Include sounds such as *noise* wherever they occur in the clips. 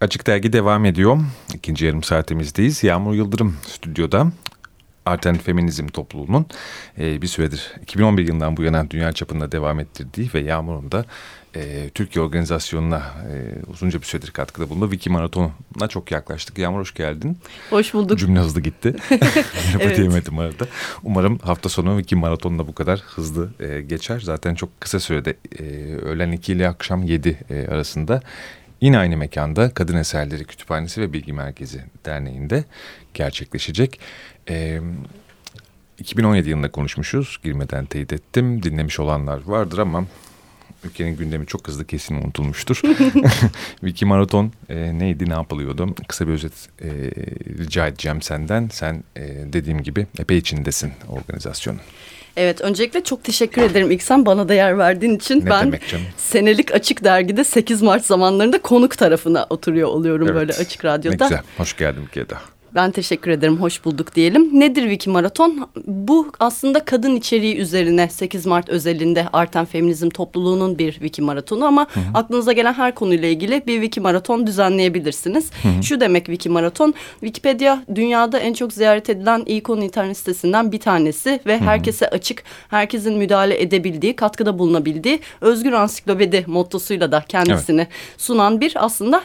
Açık Dergi devam ediyor. İkinci yarım saatimizdeyiz. Yağmur Yıldırım stüdyoda. Arten Feminizm topluluğunun e, bir süredir 2011 yılından bu yana dünya çapında devam ettirdiği ve Yağmur'un da e, Türkiye organizasyonuna e, uzunca bir süredir katkıda bulundu. Wiki Maraton'a çok yaklaştık. Yağmur hoş geldin. Hoş bulduk. Cümle hızlı gitti. *laughs* Merhaba evet. diyemedim arada. Umarım hafta sonu Wiki Maraton'da bu kadar hızlı e, geçer. Zaten çok kısa sürede e, öğlen 2 ile akşam 7 e, arasında Yine aynı mekanda Kadın Eserleri Kütüphanesi ve Bilgi Merkezi Derneği'nde gerçekleşecek. Ee, 2017 yılında konuşmuşuz. Girmeden teyit ettim. Dinlemiş olanlar vardır ama ülkenin gündemi çok hızlı kesin unutulmuştur. Wiki Maraton e, neydi ne yapılıyordu? Kısa bir özet e, rica edeceğim senden. Sen e, dediğim gibi epey içindesin organizasyonun. Evet öncelikle çok teşekkür ederim İksan bana da yer verdiğin için. Ne ben demek canım? senelik Açık Dergi'de 8 Mart zamanlarında konuk tarafına oturuyor oluyorum evet. böyle Açık Radyo'da. Ne güzel hoş geldin daha. Ben teşekkür ederim. Hoş bulduk diyelim. Nedir Wiki Maraton? Bu aslında kadın içeriği üzerine 8 Mart özelinde Arten Feminizm topluluğunun bir Wiki Maratonu ama hı hı. aklınıza gelen her konuyla ilgili bir Wiki Maraton düzenleyebilirsiniz. Hı hı. Şu demek Wiki Maraton. Wikipedia dünyada en çok ziyaret edilen ikon internet sitesinden bir tanesi ve hı hı. herkese açık, herkesin müdahale edebildiği, katkıda bulunabildiği özgür ansiklopedi mottosuyla da kendisini evet. sunan bir aslında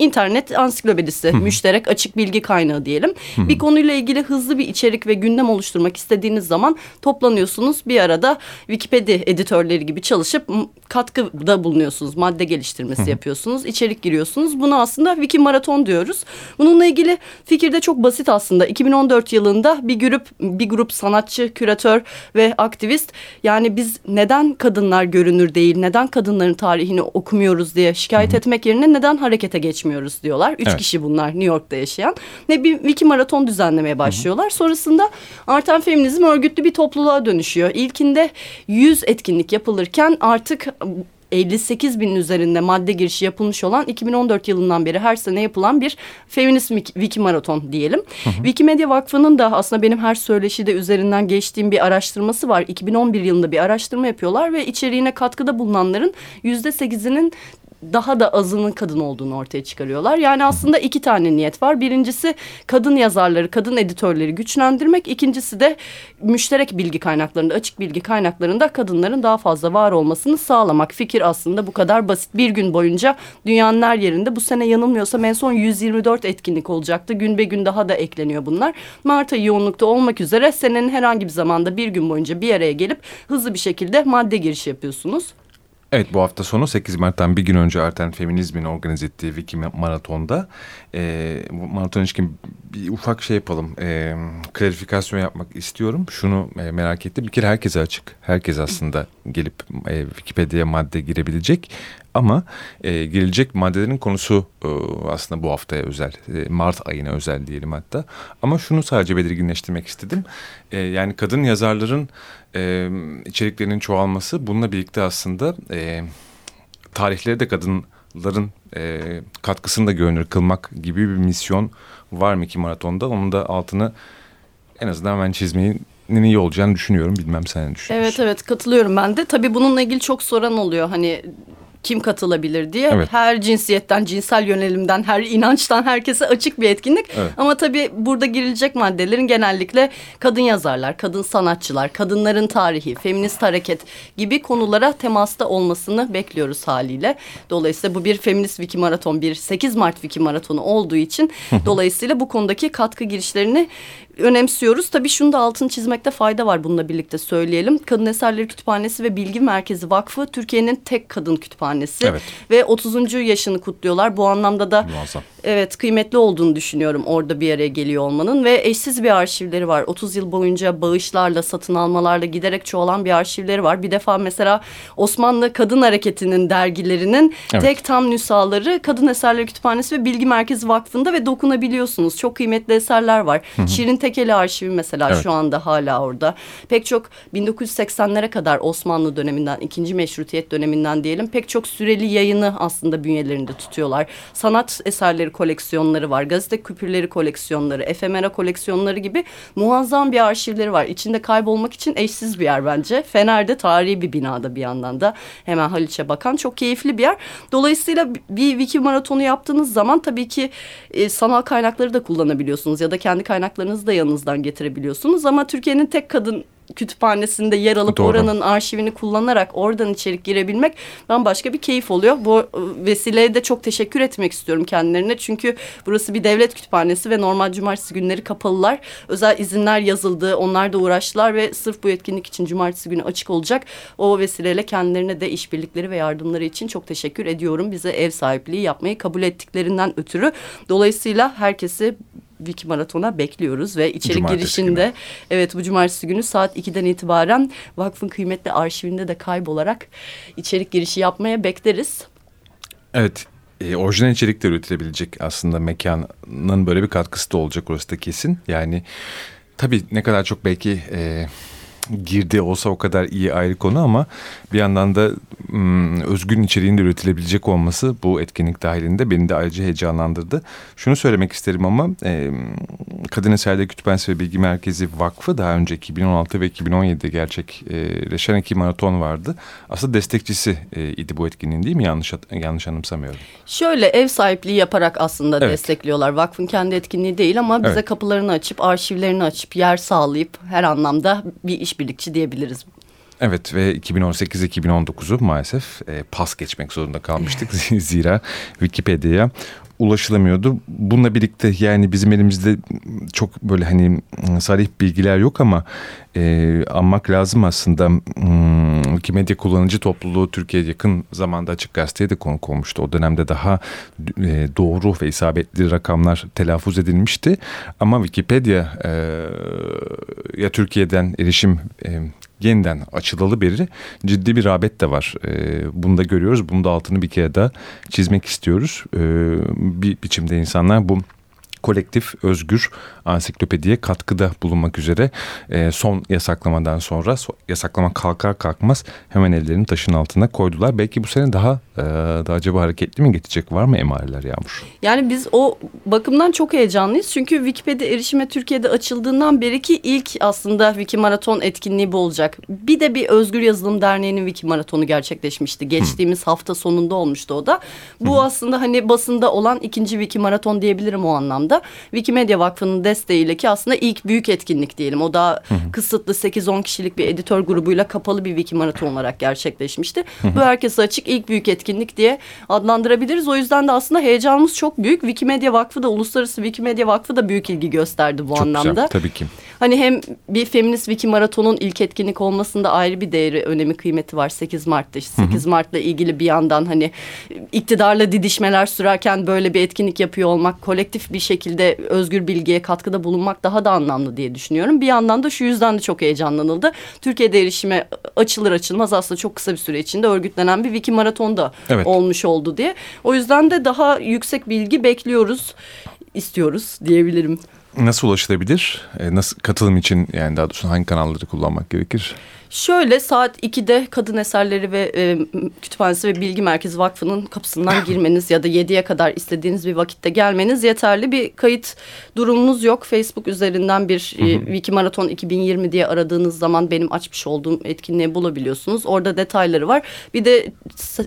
internet ansiklopedisi, müşterek açık bilgi kaynağı diyelim. bir konuyla ilgili hızlı bir içerik ve gündem oluşturmak istediğiniz zaman toplanıyorsunuz. Bir arada Wikipedia editörleri gibi çalışıp katkıda bulunuyorsunuz. Madde geliştirmesi yapıyorsunuz. içerik giriyorsunuz. Bunu aslında Wiki Maraton diyoruz. Bununla ilgili fikir de çok basit aslında. 2014 yılında bir grup bir grup sanatçı, küratör ve aktivist yani biz neden kadınlar görünür değil, neden kadınların tarihini okumuyoruz diye şikayet etmek yerine neden harekete geçmiyoruz geçmiyoruz diyorlar. Üç evet. kişi bunlar New York'ta yaşayan. Ve bir wiki maraton düzenlemeye başlıyorlar. Hı hı. Sonrasında artan feminizm örgütlü bir topluluğa dönüşüyor. İlkinde 100 etkinlik yapılırken artık 58 binin üzerinde madde girişi yapılmış olan 2014 yılından beri her sene yapılan bir feminist wiki maraton diyelim. Hı hı. Wikimedia Vakfı'nın da aslında benim her söyleşide üzerinden geçtiğim bir araştırması var. 2011 yılında bir araştırma yapıyorlar ve içeriğine katkıda bulunanların yüzde sekizinin daha da azının kadın olduğunu ortaya çıkarıyorlar. Yani aslında iki tane niyet var. Birincisi kadın yazarları, kadın editörleri güçlendirmek. İkincisi de müşterek bilgi kaynaklarında, açık bilgi kaynaklarında kadınların daha fazla var olmasını sağlamak. Fikir aslında bu kadar basit. Bir gün boyunca dünyanın her yerinde bu sene yanılmıyorsam en son 124 etkinlik olacaktı. Gün be gün daha da ekleniyor bunlar. Mart ayı yoğunlukta olmak üzere senenin herhangi bir zamanda bir gün boyunca bir araya gelip hızlı bir şekilde madde girişi yapıyorsunuz. Evet bu hafta sonu 8 Mart'tan bir gün önce Arten Feminizm'in organize ettiği Wiki Maraton'da e, maraton ilişkin bir ufak şey yapalım. E, klarifikasyon yapmak istiyorum. Şunu e, merak ettim. Bir kere herkese açık. Herkes aslında gelip e, Wikipedia'ya madde girebilecek. Ama e, girilecek maddelerin konusu e, aslında bu haftaya özel. E, Mart ayına özel diyelim hatta. Ama şunu sadece belirginleştirmek istedim. E, yani kadın yazarların e, içeriklerinin çoğalması bununla birlikte aslında e, tarihleri de kadınların e, katkısını da görünür kılmak gibi bir misyon var mı ki maratonda? Onun da altını en azından ben çizmeyi iyi olacağını düşünüyorum. Bilmem sen ne düşünüyorsun? Evet evet katılıyorum ben de. Tabii bununla ilgili çok soran oluyor. Hani kim katılabilir diye. Evet. Her cinsiyetten, cinsel yönelimden, her inançtan herkese açık bir etkinlik. Evet. Ama tabii burada girilecek maddelerin genellikle kadın yazarlar, kadın sanatçılar, kadınların tarihi, feminist hareket gibi konulara temasta olmasını bekliyoruz haliyle. Dolayısıyla bu bir feminist wiki maraton, bir 8 Mart wiki maratonu olduğu için dolayısıyla bu konudaki katkı girişlerini önemsiyoruz. Tabii şunu da altını çizmekte fayda var bununla birlikte söyleyelim. Kadın Eserleri Kütüphanesi ve Bilgi Merkezi Vakfı Türkiye'nin tek kadın kütüphanesi. Evet. Ve 30. yaşını kutluyorlar. Bu anlamda da Muazzam. evet kıymetli olduğunu düşünüyorum orada bir araya geliyor olmanın. Ve eşsiz bir arşivleri var. 30 yıl boyunca bağışlarla, satın almalarla giderek çoğalan bir arşivleri var. Bir defa mesela Osmanlı Kadın Hareketi'nin dergilerinin evet. tek tam nüshaları Kadın Eserleri Kütüphanesi ve Bilgi Merkezi Vakfı'nda ve dokunabiliyorsunuz. Çok kıymetli eserler var. Hı hı. Şirin Tek Tekeli arşivi mesela evet. şu anda hala orada. Pek çok 1980'lere kadar Osmanlı döneminden, ikinci meşrutiyet döneminden diyelim pek çok süreli yayını aslında bünyelerinde tutuyorlar. Sanat eserleri koleksiyonları var, gazete küpürleri koleksiyonları, efemera koleksiyonları gibi muazzam bir arşivleri var. İçinde kaybolmak için eşsiz bir yer bence. Fener'de tarihi bir binada bir yandan da hemen Haliç'e bakan çok keyifli bir yer. Dolayısıyla bir wiki maratonu yaptığınız zaman tabii ki e, sanal kaynakları da kullanabiliyorsunuz ya da kendi kaynaklarınızı da yanınızdan getirebiliyorsunuz ama Türkiye'nin tek kadın kütüphanesinde yer alıp Doğru. oranın arşivini kullanarak oradan içerik girebilmek bambaşka bir keyif oluyor. Bu e, vesileye de çok teşekkür etmek istiyorum kendilerine. Çünkü burası bir devlet kütüphanesi ve normal cumartesi günleri kapalılar. Özel izinler yazıldı. Onlar da uğraştılar ve sırf bu etkinlik için cumartesi günü açık olacak. O vesileyle kendilerine de işbirlikleri ve yardımları için çok teşekkür ediyorum. Bize ev sahipliği yapmayı kabul ettiklerinden ötürü. Dolayısıyla herkesi Wiki Maraton'a bekliyoruz ve içerik cumartesi girişinde günü. evet bu cumartesi günü saat 2'den itibaren vakfın kıymetli arşivinde de kaybolarak içerik girişi yapmaya bekleriz. Evet e, orijinal içerikler üretilebilecek aslında mekanın böyle bir katkısı da olacak orası da kesin. Yani tabii ne kadar çok belki e, girdi olsa o kadar iyi ayrı konu ama bir yandan da özgün içeriğin de üretilebilecek olması bu etkinlik dahilinde beni de ayrıca heyecanlandırdı. Şunu söylemek isterim ama e, Kadın Eserleri Kütüphanesi ve Bilgi Merkezi Vakfı daha önce 2016 ve 2017'de gerçekleşen iki maraton vardı. Aslında destekçisi e, idi bu etkinliğin değil mi? Yanlış yanlış anımsamıyorum. Şöyle ev sahipliği yaparak aslında evet. destekliyorlar. Vakfın kendi etkinliği değil ama bize evet. kapılarını açıp arşivlerini açıp yer sağlayıp her anlamda bir işbirlikçi diyebiliriz. Evet ve 2018-2019'u maalesef e, pas geçmek zorunda kalmıştık. *laughs* Zira Wikipedia'ya ulaşılamıyordu. Bununla birlikte yani bizim elimizde çok böyle hani sarih bilgiler yok ama e, anmak lazım aslında. Hmm, Wikimedia kullanıcı topluluğu Türkiye'de yakın zamanda Açık Gazete'ye de konuk olmuştu. O dönemde daha e, doğru ve isabetli rakamlar telaffuz edilmişti. Ama Wikipedia e, ya Türkiye'den erişim e, yeniden açılalı beri ciddi bir rağbet de var. E, bunu da görüyoruz. Bunu da altını bir kere daha çizmek istiyoruz. E, bir biçimde insanlar bu kolektif özgür ansiklopediye katkıda bulunmak üzere e, son yasaklamadan sonra so, yasaklama kalkar kalkmaz hemen ellerini taşın altına koydular. Belki bu sene daha e, daha acaba hareketli mi geçecek var mı emareler Yağmur? Yani biz o bakımdan çok heyecanlıyız. Çünkü Wikipedia erişime Türkiye'de açıldığından beri ki ilk aslında Wikimaraton etkinliği bu olacak. Bir de bir Özgür Yazılım Derneği'nin Wikimaratonu gerçekleşmişti. Geçtiğimiz Hı. hafta sonunda olmuştu o da. Bu Hı. aslında hani basında olan ikinci Wikimaraton diyebilirim o anlamda. Wikimedia Vakfı'nın desteğiyle ki aslında ilk büyük etkinlik diyelim. O da Hı. kısıtlı 8-10 kişilik bir editör grubuyla kapalı bir Wikimaraton olarak gerçekleşmişti. Hı. Bu herkese açık ilk büyük etkinlik etkinlik diye adlandırabiliriz. O yüzden de aslında heyecanımız çok büyük. Wikimedia Vakfı da Uluslararası Wikimedia Vakfı da büyük ilgi gösterdi bu çok anlamda. Güzel, tabii ki. Hani hem bir feminist wiki maratonun ilk etkinlik olmasında ayrı bir değeri, önemi, kıymeti var 8 Mart'ta. İşte 8 Mart'la ilgili bir yandan hani iktidarla didişmeler sürerken böyle bir etkinlik yapıyor olmak, kolektif bir şekilde özgür bilgiye katkıda bulunmak daha da anlamlı diye düşünüyorum. Bir yandan da şu yüzden de çok heyecanlanıldı. Türkiye'de erişime açılır açılmaz aslında çok kısa bir süre içinde örgütlenen bir wiki maraton da evet. olmuş oldu diye. O yüzden de daha yüksek bilgi bekliyoruz, istiyoruz diyebilirim. Nasıl ulaşılabilir? E, nasıl katılım için yani daha doğrusu hangi kanalları kullanmak gerekir? Şöyle saat 2'de Kadın Eserleri ve e, Kütüphanesi ve Bilgi Merkezi Vakfı'nın kapısından *laughs* girmeniz ya da 7'ye kadar istediğiniz bir vakitte gelmeniz yeterli. Bir kayıt durumunuz yok. Facebook üzerinden bir e, Wiki Maraton 2020 diye aradığınız zaman benim açmış olduğum etkinliği bulabiliyorsunuz. Orada detayları var. Bir de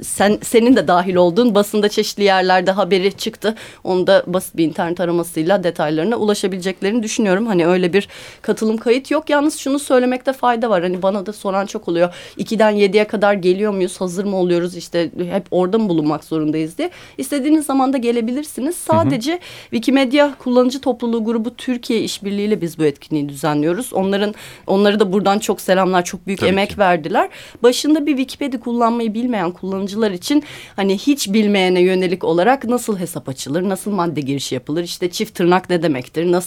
sen senin de dahil olduğun basında çeşitli yerlerde haberi çıktı. Onu da basit bir internet aramasıyla detaylarına ulaşabileceklerini düşünüyorum. Hani öyle bir katılım kayıt yok. Yalnız şunu söylemekte fayda var. Hani bana da soran çok oluyor. 2'den 7'ye kadar geliyor muyuz? Hazır mı oluyoruz? İşte hep orada mı bulunmak zorundayız diye. İstediğiniz zaman da gelebilirsiniz. Sadece hı hı. Wikimedia kullanıcı topluluğu grubu Türkiye işbirliğiyle biz bu etkinliği düzenliyoruz. Onların onları da buradan çok selamlar. Çok büyük Tabii emek ki. verdiler. Başında bir Wikipedia kullanmayı bilmeyen kullanıcılar için hani hiç bilmeyene yönelik olarak nasıl hesap açılır? Nasıl madde girişi yapılır? İşte çift tırnak ne demektir? Nasıl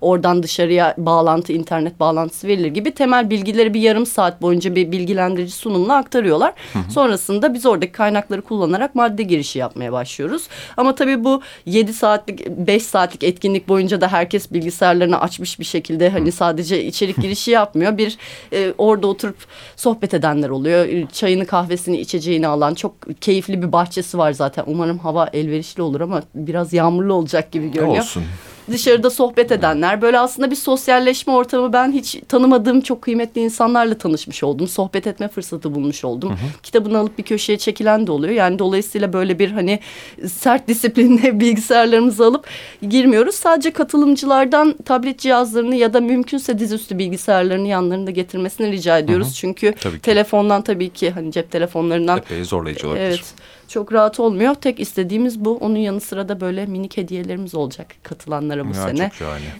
oradan dışarıya bağlantı, internet bağlantısı verilir gibi temel bilgileri bir yarım saat boyunca bir bilgilendirici sunumla aktarıyorlar. Hı hı. Sonrasında biz oradaki kaynakları kullanarak madde girişi yapmaya başlıyoruz. Ama tabii bu 7 saatlik 5 saatlik etkinlik boyunca da herkes bilgisayarlarını açmış bir şekilde hani sadece içerik girişi yapmıyor. Bir e, orada oturup sohbet edenler oluyor. Çayını kahvesini içeceğini alan çok keyifli bir bahçesi var zaten. Umarım hava elverişli olur ama biraz yağmurlu olacak gibi görünüyor. Olsun dışarıda sohbet edenler böyle aslında bir sosyalleşme ortamı ben hiç tanımadığım çok kıymetli insanlarla tanışmış oldum. Sohbet etme fırsatı bulmuş oldum. Hı hı. Kitabını alıp bir köşeye çekilen de oluyor. Yani dolayısıyla böyle bir hani sert disiplinle *laughs* bilgisayarlarımızı alıp girmiyoruz. Sadece katılımcılardan tablet cihazlarını ya da mümkünse dizüstü bilgisayarlarını yanlarında getirmesini rica ediyoruz. Hı hı. Çünkü tabii telefondan tabii ki hani cep telefonlarından epey zorlayıcı olabilir. Evet çok rahat olmuyor. Tek istediğimiz bu. Onun yanı sıra da böyle minik hediyelerimiz olacak katılanlara bu ya, sene.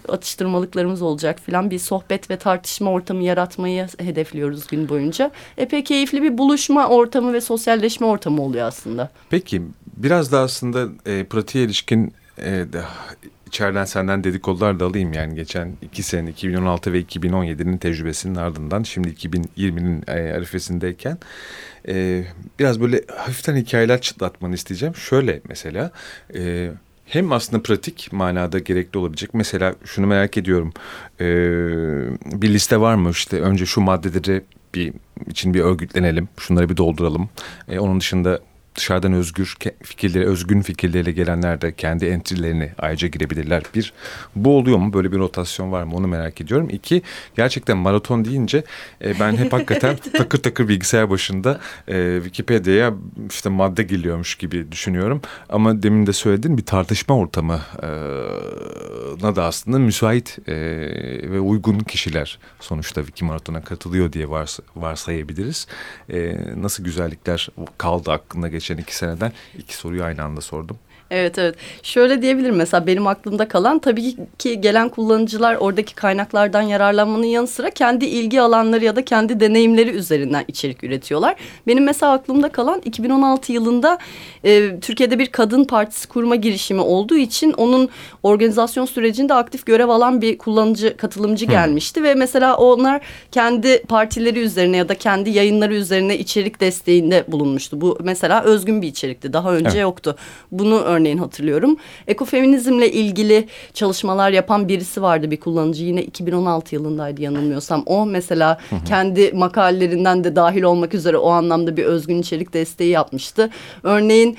Atıştırmalıklarımız olacak filan. Bir sohbet ve tartışma ortamı yaratmayı hedefliyoruz gün boyunca. Epey keyifli bir buluşma ortamı ve sosyalleşme ortamı oluyor aslında. Peki biraz da aslında e, pratiğe ilişkin e, de, içeriden senden dedikodular da alayım yani geçen iki sene 2016 ve 2017'nin tecrübesinin ardından şimdi 2020'nin e, arifesindeyken e, biraz böyle hafiften hikayeler çıtlatmanı isteyeceğim. Şöyle mesela e, hem aslında pratik manada gerekli olabilecek. Mesela şunu merak ediyorum. E, bir liste var mı işte önce şu maddeleri bir için bir örgütlenelim. Şunları bir dolduralım. E, onun dışında dışarıdan özgür fikirleri, özgün fikirleriyle gelenler de kendi entry'lerini ayrıca girebilirler. Bir, bu oluyor mu? Böyle bir rotasyon var mı? Onu merak ediyorum. İki, gerçekten maraton deyince e, ben hep *laughs* hakikaten takır takır bilgisayar başında e, Wikipedia'ya işte madde geliyormuş gibi düşünüyorum. Ama demin de söyledin bir tartışma ortamı e, na da aslında müsait e, ve uygun kişiler sonuçta Wikimaraton'a katılıyor diye vars varsayabiliriz. E, nasıl güzellikler kaldı aklında geçen geçen iki seneden iki soruyu aynı anda sordum. Evet evet. Şöyle diyebilirim mesela benim aklımda kalan tabii ki gelen kullanıcılar oradaki kaynaklardan yararlanmanın yanı sıra kendi ilgi alanları ya da kendi deneyimleri üzerinden içerik üretiyorlar. Benim mesela aklımda kalan 2016 yılında e, Türkiye'de bir kadın partisi kurma girişimi olduğu için onun organizasyon sürecinde aktif görev alan bir kullanıcı katılımcı Hı. gelmişti ve mesela onlar kendi partileri üzerine ya da kendi yayınları üzerine içerik desteğinde bulunmuştu. Bu mesela özgün bir içerikti. Daha önce evet. yoktu. Bunu örneğin hatırlıyorum. Ekofeminizmle ilgili çalışmalar yapan birisi vardı bir kullanıcı. Yine 2016 yılındaydı yanılmıyorsam. O mesela hı hı. kendi makalelerinden de dahil olmak üzere o anlamda bir özgün içerik desteği yapmıştı. Örneğin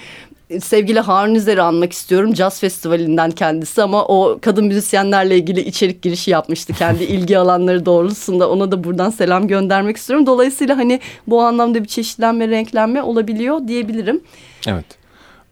sevgili Harun Üzer'i anmak istiyorum. Jazz Festivali'nden kendisi ama o kadın müzisyenlerle ilgili içerik girişi yapmıştı. Kendi *laughs* ilgi alanları doğrultusunda ona da buradan selam göndermek istiyorum. Dolayısıyla hani bu anlamda bir çeşitlenme, renklenme olabiliyor diyebilirim. Evet.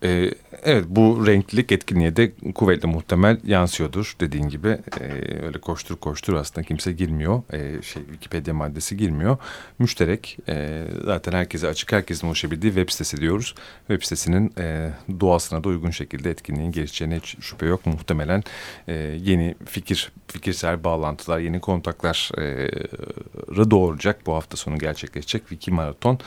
Ee, evet bu renklilik etkinliğe de kuvvetli muhtemel yansıyordur dediğin gibi. Ee, öyle koştur koştur aslında kimse girmiyor. Ee, şey Wikipedia maddesi girmiyor. Müşterek e, zaten herkese açık herkesin ulaşabildiği web sitesi diyoruz. Web sitesinin e, doğasına da uygun şekilde etkinliğin gelişeceğine hiç şüphe yok. Muhtemelen e, yeni fikir fikirsel bağlantılar, yeni kontaklar e, doğuracak bu hafta sonu gerçekleşecek Wiki Maraton.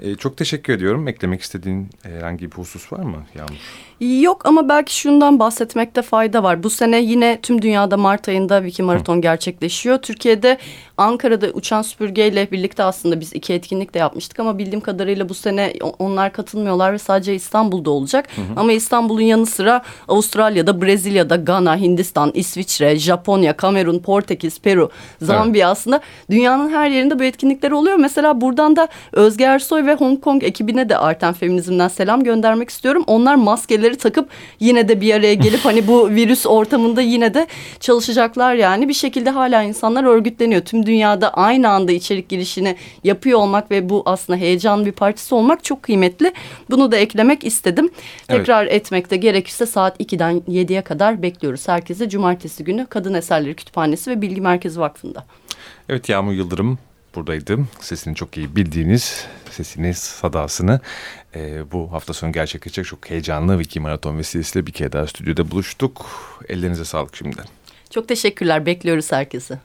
E, çok teşekkür ediyorum. Eklemek istediğin herhangi bir husus var mı Yağmur? Yok ama belki şundan bahsetmekte fayda var. Bu sene yine tüm dünyada Mart ayında Wiki Maraton gerçekleşiyor. Türkiye'de Ankara'da uçan süpürgeyle birlikte aslında biz iki etkinlik de yapmıştık ama bildiğim kadarıyla bu sene onlar katılmıyorlar ve sadece İstanbul'da olacak. Hı hı. Ama İstanbul'un yanı sıra Avustralya'da, Brezilya'da, Gana, Hindistan, İsviçre, Japonya, Kamerun, Portekiz, Peru, Zambiya evet. aslında dünyanın her yerinde bu etkinlikler oluyor. Mesela buradan da Özge Ersoy ve Hong Kong ekibine de Arten Feminizm'den selam göndermek istiyorum. Onlar maskeleri takıp yine de bir araya gelip hani bu *laughs* virüs ortamında yine de çalışacaklar yani. Bir şekilde hala insanlar örgütleniyor. Tüm dünyada aynı anda içerik girişini yapıyor olmak ve bu aslında heyecanlı bir partisi olmak çok kıymetli. Bunu da eklemek istedim. Tekrar evet. etmek de gerekirse saat 2'den 7'ye kadar bekliyoruz. Herkese cumartesi günü Kadın Eserleri Kütüphanesi ve Bilgi Merkezi Vakfı'nda. Evet Yağmur Yıldırım buradaydım. Sesini çok iyi bildiğiniz, sesini, sadasını e, bu hafta sonu gerçekleşecek çok heyecanlı Wiki Maraton vesilesiyle bir kere daha stüdyoda buluştuk. Ellerinize sağlık şimdiden. Çok teşekkürler. Bekliyoruz herkesi.